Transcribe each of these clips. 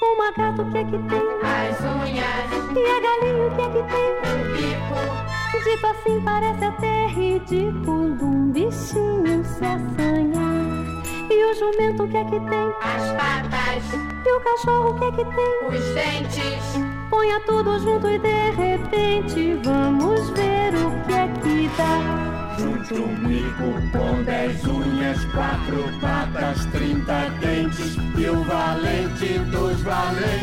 O macaco o que é que tem? As unhas. E a galinha o que é que tem? O bico. Tipo assim parece até ridículo um bichinho se assanhar. E o jumento o que é que tem? As patas. E o cachorro o que é que tem? Os dentes. Ponha tudo junto e de repente vamos ver o que Bico com dez unhas, quatro patas, trinta dentes E o valente dos valentes,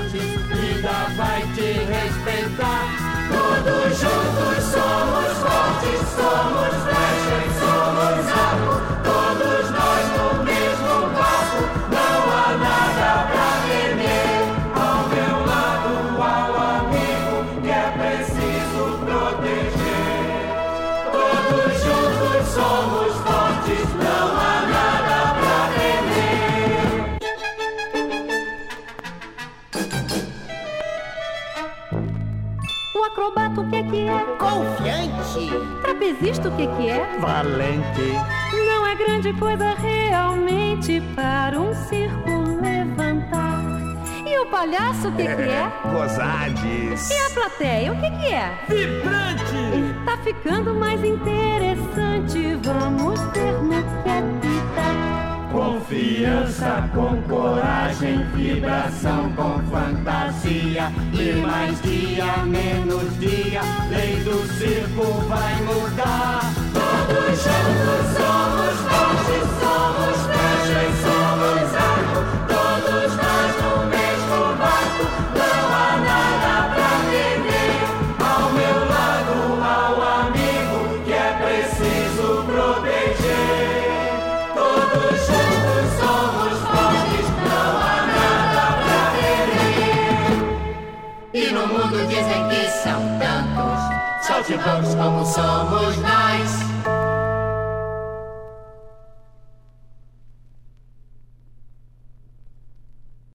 acrobata o que é que é? Confiante. Trapezista o que é que é? Valente. Não é grande coisa realmente para um circo levantar. E o palhaço o que é que é? Gozades. E a plateia o que que é? Vibrante. Tá ficando mais interessante, vamos ver no que dá. Confiança com coragem, vibração com fantasia. E mais dia, menos dia, lei do circo vai E no mundo dizem que são tantos saltimbancos como somos nós.